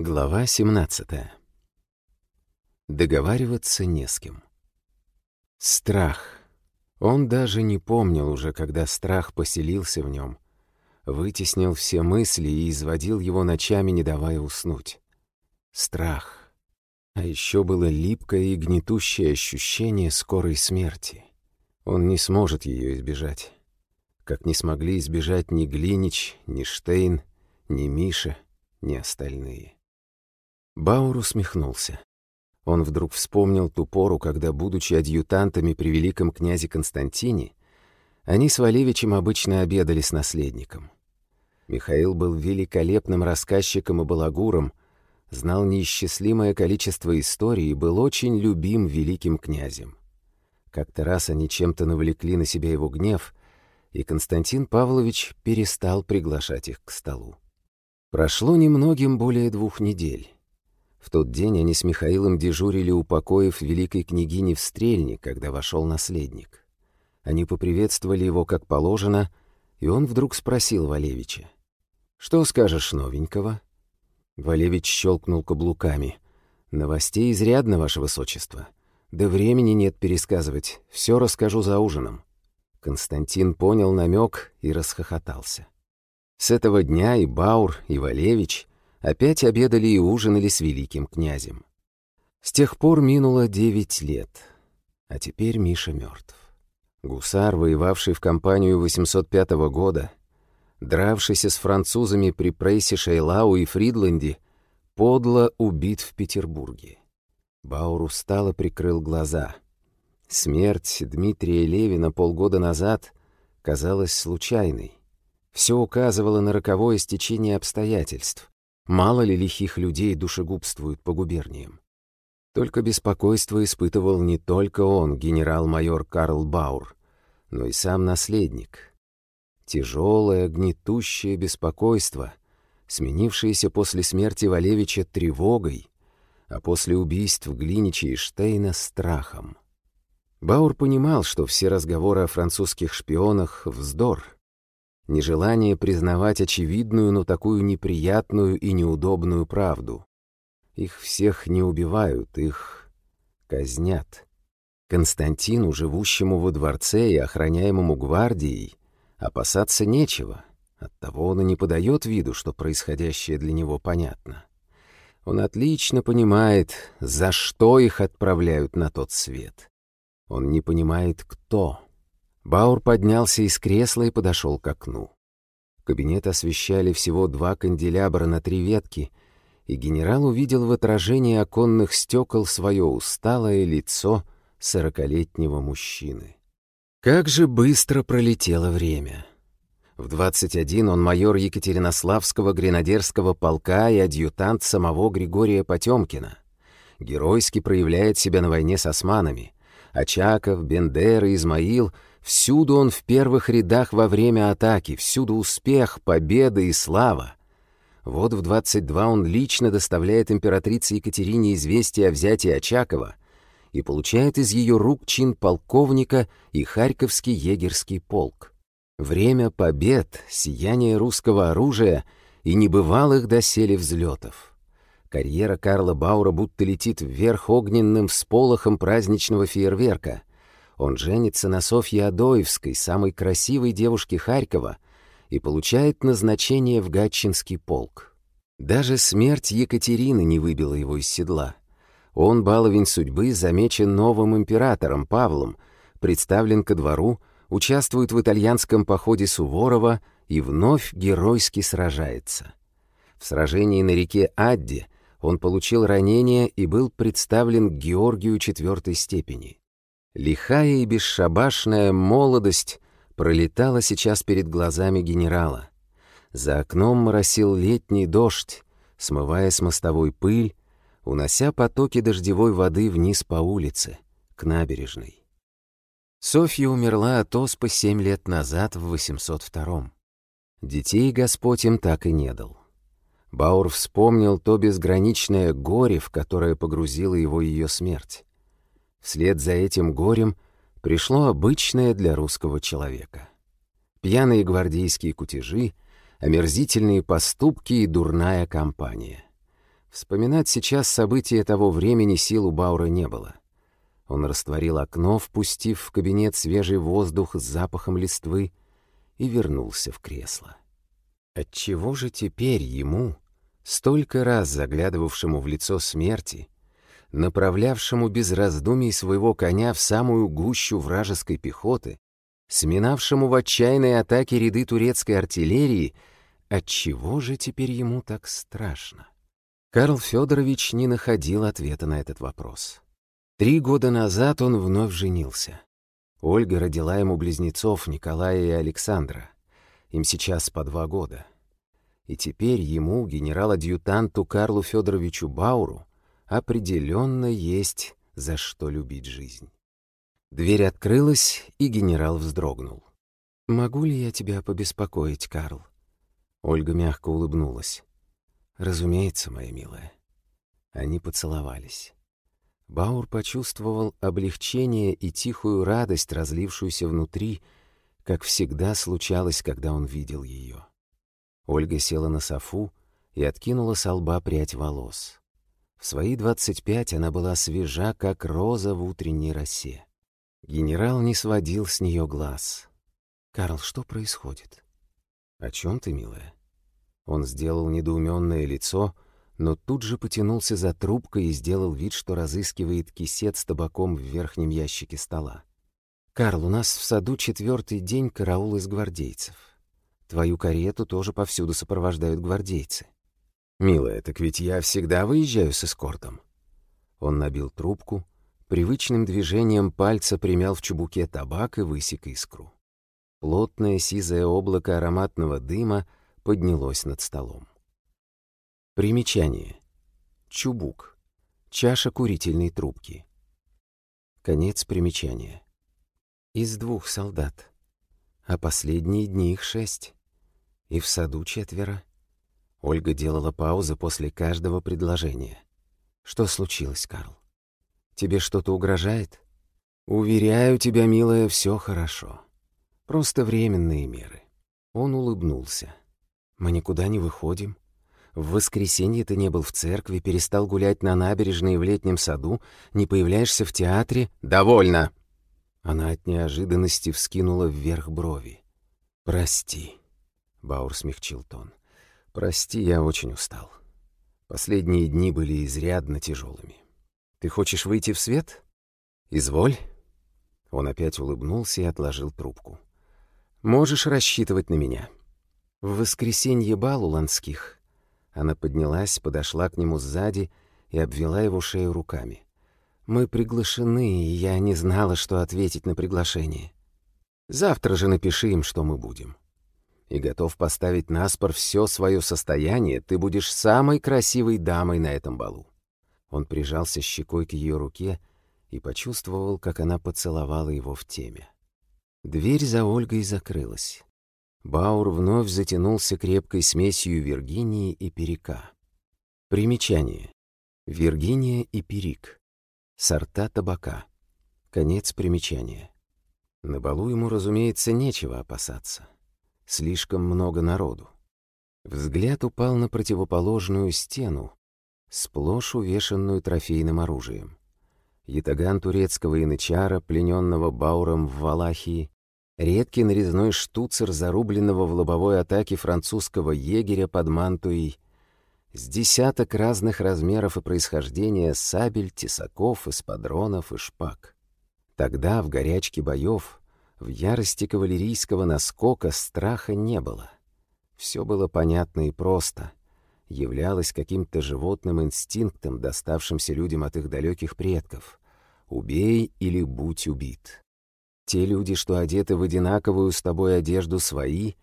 Глава 17. Договариваться не с кем. Страх. Он даже не помнил уже, когда страх поселился в нем, вытеснил все мысли и изводил его ночами, не давая уснуть. Страх. А еще было липкое и гнетущее ощущение скорой смерти. Он не сможет ее избежать. Как не смогли избежать ни Глинич, ни Штейн, ни Миша, ни остальные. Баур усмехнулся. Он вдруг вспомнил ту пору, когда, будучи адъютантами при великом князе Константине, они с Валевичем обычно обедали с наследником. Михаил был великолепным рассказчиком и балагуром, знал неисчислимое количество историй и был очень любим великим князем. Как-то раз они чем-то навлекли на себя его гнев, и Константин Павлович перестал приглашать их к столу. Прошло немногим более двух недель. В тот день они с Михаилом дежурили у покоев великой княгини в Стрельне, когда вошел наследник. Они поприветствовали его как положено, и он вдруг спросил Валевича. «Что скажешь новенького?» Валевич щелкнул каблуками. «Новостей изрядно, ваше высочество. Да времени нет пересказывать, все расскажу за ужином». Константин понял намек и расхохотался. С этого дня и Баур, и Валевич опять обедали и ужинали с великим князем. С тех пор минуло девять лет, а теперь Миша мертв. Гусар, воевавший в кампанию 805 года, дравшийся с французами при прессе Шейлау и Фридланде, подло убит в Петербурге. Баур устало прикрыл глаза. Смерть Дмитрия Левина полгода назад казалась случайной. Все указывало на роковое стечение обстоятельств. Мало ли лихих людей душегубствуют по губерниям. Только беспокойство испытывал не только он, генерал-майор Карл Баур, но и сам наследник. Тяжелое, гнетущее беспокойство, сменившееся после смерти Валевича тревогой, а после убийств Глинича и Штейна страхом. Баур понимал, что все разговоры о французских шпионах — вздор — нежелание признавать очевидную, но такую неприятную и неудобную правду. Их всех не убивают, их казнят. Константину, живущему во дворце и охраняемому гвардией, опасаться нечего. Оттого он и не подает виду, что происходящее для него понятно. Он отлично понимает, за что их отправляют на тот свет. Он не понимает, кто. Баур поднялся из кресла и подошел к окну. Кабинет освещали всего два канделябра на три ветки, и генерал увидел в отражении оконных стекол свое усталое лицо сорокалетнего мужчины. Как же быстро пролетело время! В 21 он майор Екатеринославского гренадерского полка и адъютант самого Григория Потемкина. Геройски проявляет себя на войне с османами. Очаков, Бендер и Измаил — Всюду он в первых рядах во время атаки, всюду успех, победа и слава. Вот в 22 он лично доставляет императрице Екатерине известие о взятии Очакова и получает из ее рук чин полковника и Харьковский егерский полк. Время побед, сияние русского оружия и небывалых доселе взлетов. Карьера Карла Баура будто летит вверх огненным всполохом праздничного фейерверка — он женится на Софье Адоевской, самой красивой девушке Харькова, и получает назначение в Гатчинский полк. Даже смерть Екатерины не выбила его из седла. Он, баловень судьбы, замечен новым императором Павлом, представлен ко двору, участвует в итальянском походе Суворова и вновь геройски сражается. В сражении на реке Адде он получил ранение и был представлен к Георгию четвертой степени. Лихая и бесшабашная молодость пролетала сейчас перед глазами генерала. За окном моросил летний дождь, смывая с мостовой пыль, унося потоки дождевой воды вниз по улице, к набережной. Софья умерла от оспы семь лет назад в 802-м. Детей Господь им так и не дал. Баур вспомнил то безграничное горе, в которое погрузила его ее смерть. Вслед за этим горем пришло обычное для русского человека. Пьяные гвардейские кутежи, омерзительные поступки и дурная компания. Вспоминать сейчас события того времени сил у Баура не было. Он растворил окно, впустив в кабинет свежий воздух с запахом листвы, и вернулся в кресло. Отчего же теперь ему, столько раз заглядывавшему в лицо смерти, направлявшему без раздумий своего коня в самую гущу вражеской пехоты, сминавшему в отчаянной атаке ряды турецкой артиллерии, отчего же теперь ему так страшно? Карл Федорович не находил ответа на этот вопрос. Три года назад он вновь женился. Ольга родила ему близнецов Николая и Александра. Им сейчас по два года. И теперь ему, генерал-адъютанту Карлу Федоровичу Бауру, определенно есть за что любить жизнь. Дверь открылась, и генерал вздрогнул. «Могу ли я тебя побеспокоить, Карл?» Ольга мягко улыбнулась. «Разумеется, моя милая». Они поцеловались. Баур почувствовал облегчение и тихую радость, разлившуюся внутри, как всегда случалось, когда он видел ее. Ольга села на софу и откинула с лба прядь волос. В свои двадцать пять она была свежа, как роза в утренней росе. Генерал не сводил с нее глаз. «Карл, что происходит?» «О чем ты, милая?» Он сделал недоуменное лицо — но тут же потянулся за трубкой и сделал вид, что разыскивает кисет с табаком в верхнем ящике стола. «Карл, у нас в саду четвертый день караул из гвардейцев. Твою карету тоже повсюду сопровождают гвардейцы». «Милая, так ведь я всегда выезжаю с эскортом». Он набил трубку, привычным движением пальца примял в чубуке табак и высек искру. Плотное сизое облако ароматного дыма поднялось над столом. Примечание. Чубук. Чаша курительной трубки. Конец примечания. Из двух солдат. А последние дни их шесть. И в саду четверо. Ольга делала паузы после каждого предложения. Что случилось, Карл? Тебе что-то угрожает? Уверяю тебя, милая, все хорошо. Просто временные меры. Он улыбнулся. Мы никуда не выходим. В воскресенье ты не был в церкви, перестал гулять на набережной в летнем саду, не появляешься в театре. Довольно!» Она от неожиданности вскинула вверх брови. «Прости», — Баур смягчил тон. «Прости, я очень устал. Последние дни были изрядно тяжелыми. Ты хочешь выйти в свет? Изволь». Он опять улыбнулся и отложил трубку. «Можешь рассчитывать на меня. В воскресенье бал у Ланских она поднялась, подошла к нему сзади и обвела его шею руками. «Мы приглашены, и я не знала, что ответить на приглашение. Завтра же напиши им, что мы будем. И готов поставить на спор все свое состояние, ты будешь самой красивой дамой на этом балу». Он прижался щекой к ее руке и почувствовал, как она поцеловала его в теме. Дверь за Ольгой закрылась. Баур вновь затянулся крепкой смесью Виргинии и Перика. Примечание. Виргиния и Перик. Сорта табака. Конец примечания. На балу ему, разумеется, нечего опасаться. Слишком много народу. Взгляд упал на противоположную стену, сплошь увешанную трофейным оружием. Ятаган турецкого янычара, плененного Бауром в Валахии, Редкий нарезной штуцер, зарубленного в лобовой атаке французского егеря под Мантуей, с десяток разных размеров и происхождения сабель, тесаков, эспадронов и шпаг. Тогда, в горячке боев, в ярости кавалерийского наскока страха не было. Все было понятно и просто, являлось каким-то животным инстинктом, доставшимся людям от их далеких предков. «Убей или будь убит». Те люди, что одеты в одинаковую с тобой одежду, свои,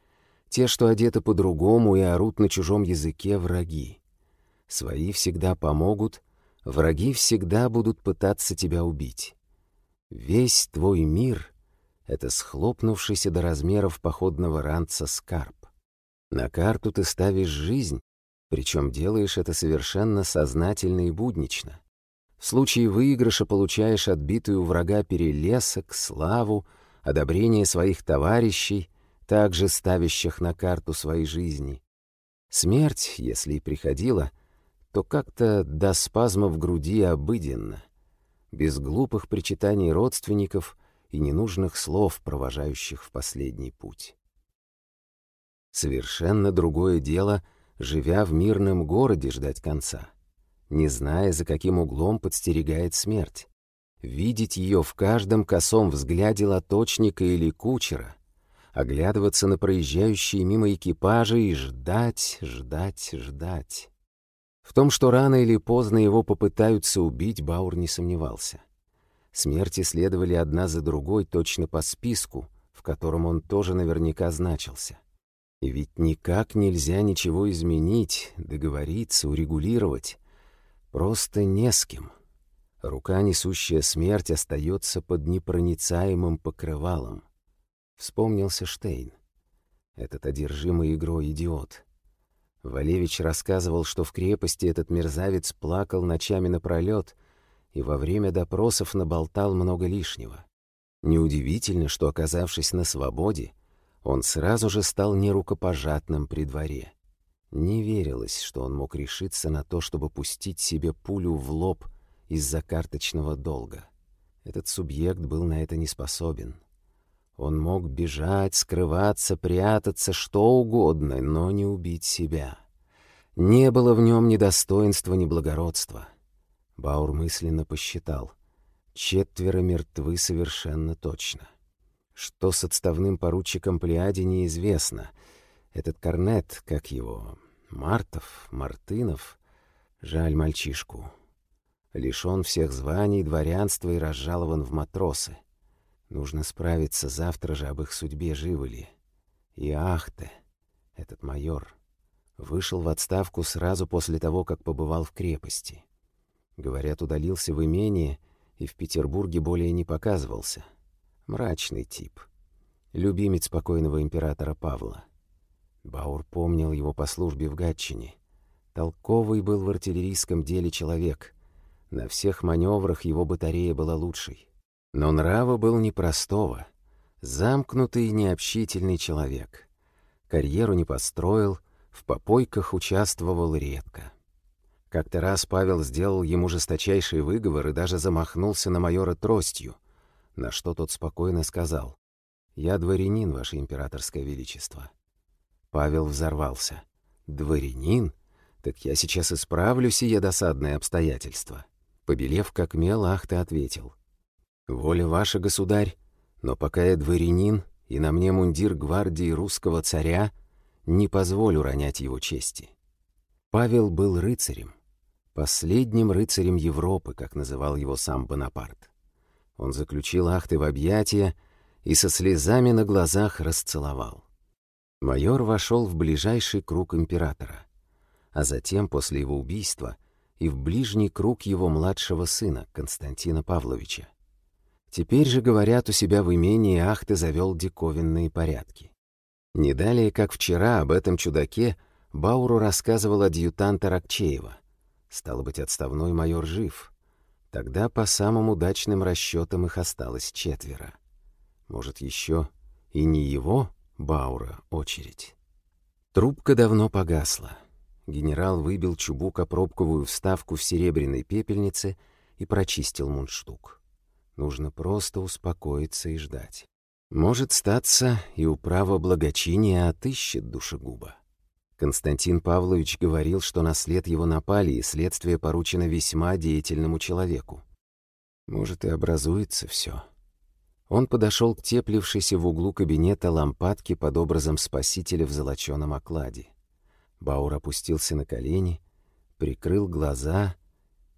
те, что одеты по-другому и орут на чужом языке, враги. Свои всегда помогут, враги всегда будут пытаться тебя убить. Весь твой мир — это схлопнувшийся до размеров походного ранца скарб. На карту ты ставишь жизнь, причем делаешь это совершенно сознательно и буднично. В случае выигрыша получаешь отбитую у врага перелесок, славу, одобрение своих товарищей, также ставящих на карту своей жизни. Смерть, если и приходила, то как-то до спазма в груди обыденно, без глупых причитаний родственников и ненужных слов, провожающих в последний путь. Совершенно другое дело, живя в мирном городе, ждать конца, не зная, за каким углом подстерегает смерть. Видеть ее в каждом косом взгляде лоточника или кучера, оглядываться на проезжающие мимо экипажи и ждать, ждать, ждать. В том, что рано или поздно его попытаются убить, Баур не сомневался. Смерти следовали одна за другой точно по списку, в котором он тоже наверняка значился. И ведь никак нельзя ничего изменить, договориться, урегулировать. Просто не с кем. Рука, несущая смерть, остается под непроницаемым покрывалом. Вспомнился Штейн. Этот одержимый игрой идиот. Валевич рассказывал, что в крепости этот мерзавец плакал ночами напролет и во время допросов наболтал много лишнего. Неудивительно, что, оказавшись на свободе, он сразу же стал нерукопожатным при дворе. Не верилось, что он мог решиться на то, чтобы пустить себе пулю в лоб из-за карточного долга. Этот субъект был на это не способен. Он мог бежать, скрываться, прятаться, что угодно, но не убить себя. Не было в нем ни достоинства, ни благородства. Баур мысленно посчитал. Четверо мертвы совершенно точно. Что с отставным поручиком Плеяди неизвестно. Этот корнет, как его, Мартов, Мартынов, жаль мальчишку. Лишен всех званий, дворянства и разжалован в матросы. Нужно справиться завтра же об их судьбе, живы ли. И Ахте, этот майор, вышел в отставку сразу после того, как побывал в крепости. Говорят, удалился в имение и в Петербурге более не показывался — Мрачный тип. Любимец покойного императора Павла. Баур помнил его по службе в Гатчине. Толковый был в артиллерийском деле человек. На всех маневрах его батарея была лучшей. Но нрава был непростого. Замкнутый и необщительный человек. Карьеру не построил, в попойках участвовал редко. Как-то раз Павел сделал ему жесточайший выговор и даже замахнулся на майора тростью — на что тот спокойно сказал, «Я дворянин, ваше императорское величество». Павел взорвался. «Дворянин? Так я сейчас исправлю сие досадное обстоятельство». Побелев как мел, Ахта ответил. «Воля ваша, государь, но пока я дворянин, и на мне мундир гвардии русского царя, не позволю ронять его чести». Павел был рыцарем, последним рыцарем Европы, как называл его сам Бонапарт. Он заключил Ахты в объятия и со слезами на глазах расцеловал. Майор вошел в ближайший круг императора, а затем, после его убийства, и в ближний круг его младшего сына, Константина Павловича. Теперь же, говорят, у себя в имении Ахты завел диковинные порядки. Не далее, как вчера, об этом чудаке Бауру рассказывал адъютант Аракчеева. Стало быть, отставной майор жив — Тогда по самым удачным расчетам их осталось четверо. Может, еще и не его, Баура, очередь. Трубка давно погасла. Генерал выбил чубука пробковую вставку в серебряной пепельнице и прочистил мундштук. Нужно просто успокоиться и ждать. Может, статься, и управа благочиния отыщет душегуба. Константин Павлович говорил, что на след его напали, и следствие поручено весьма деятельному человеку. Может, и образуется все. Он подошел к теплившейся в углу кабинета лампадке под образом спасителя в золоченом окладе. Баур опустился на колени, прикрыл глаза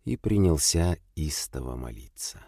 и принялся истово молиться.